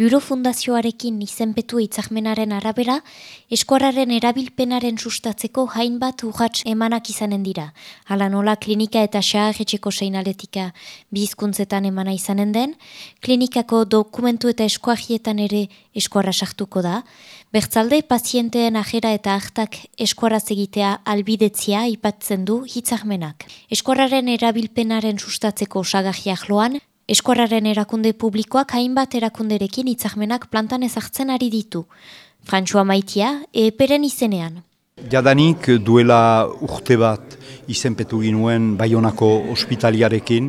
Luro Fundazioarekin izenpetu itzahmenaren arabera, eskuararen erabilpenaren sustatzeko hainbat urratx emanak izanen dira. Hala nola klinika eta xaharretxeko seinaletika bizkuntzetan emana izanen den, klinikako dokumentu eta eskuarrietan ere eskuarra sartuko da, bertzalde pazienteen ajera eta hartak eskuarraz egitea albidetzia ipatzen du hitzahmenak. Eskuararen erabilpenaren sustatzeko osagahiak loan, Eskuarraren erakunde publikoak hainbat erakunderekin itzahmenak plantan ezartzen ari ditu. Frantzua maitia, eperen izenean. Jadanik duela urte bat izenpetu ginuen Baionako ospitaliarekin,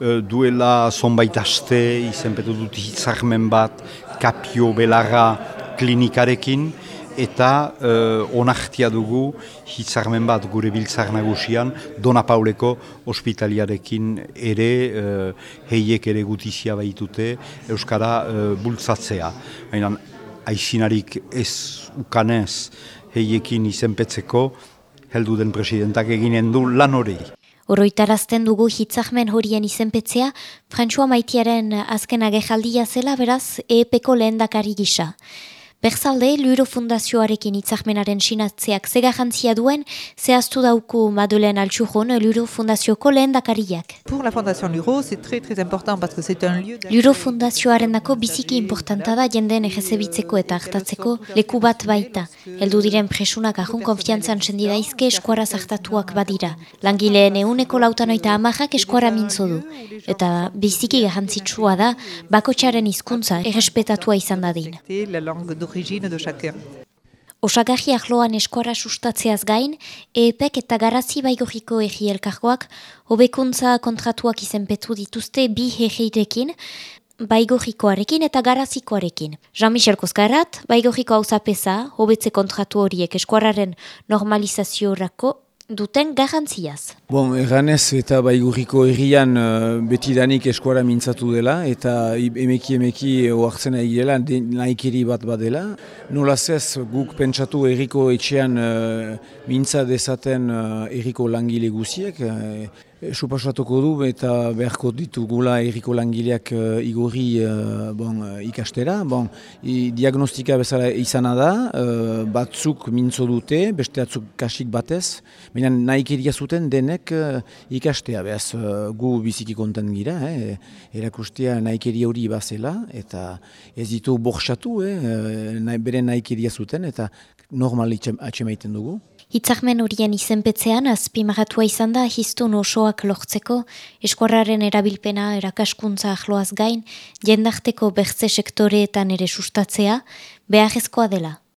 eh, duela zonbait aste izenpetu dut itzahmen bat Kapio Belarra klinikarekin, eta uh, onartia dugu hitzarmen bat gure biltzar nagusian Dona Pauleko ospitaliarekin ere uh, heiek ere gutizia baitute Euskara uh, bultzatzea. Baina aizinarik ez ukanez heiekin izenpetzeko heldu den presidentak eginen du lan hori. Oroitarazten dugu hitzahmen horien izenpetzea, Frantzua maitiaren azken agejaldia zela beraz EPeko lehendakari gisa. Berzalde, Luro Fundazioarekin itzahmenaren sinatzeak zega jantzia duen, zehaztu dauku Madeleine Altsujon, Luro Fundazioko lehen dakariak. Pour la Fondation Luro, c'est très très important parce que c'est un lieu... Luro Fundazioaren dako biziki importanta da jendeen egezebitzeko eta hartatzeko leku bat baita. Heldu diren presunak ahun konfiantzan sendi daizke eskuara zartatuak badira. Langileen euneko lautanoita amajak eskuara mintzo du. Eta biziki garrantzitsua da, bakotxaren hizkuntza errespetatua izan dadin. Origine de chacun. Osagarri ahloan eskuara sustatzeaz gain, EPEK eta garazi baigoriko egi elkargoak hobekuntza kontratuak izenpetu dituzte bi egirekin, baigorikoarekin eta garazikoarekin. Jean-Michel Koskarat, baigoriko hau zapesa, hobetze kontratu horiek eskuararen normalizaziorako duten garrantziaz. Bon, erranez eta baigurriko errian uh, betidanik eskuara mintzatu dela eta emeki emeki oartzen ari dela, naikeri bat badela. Nola zez guk pentsatu erriko etxean uh, mintza dezaten uh, erriko langile guziek, uh, Supasatuko du eta beharko ditugula erriko langileak uh, igorri uh, bon, ikastera. Bon, i, diagnostika bezala izana da, uh, batzuk mintzo dute, beste batzuk kasik batez, baina nahi zuten denek uh, ikastea, behaz uh, gu biziki konten gira, eh, erakustea nahi hori bazela, eta ez ditu borxatu, eh, nahi, bere nahi zuten, eta normal atxemaiten dugu. Hitzakmen horien izenpetzean azpimagatua izan da hiztun osoak lortzeko, eskuarraren erabilpena erakaskuntza ahloaz gain, jendarteko bertze sektoreetan ere sustatzea, beharrezkoa dela.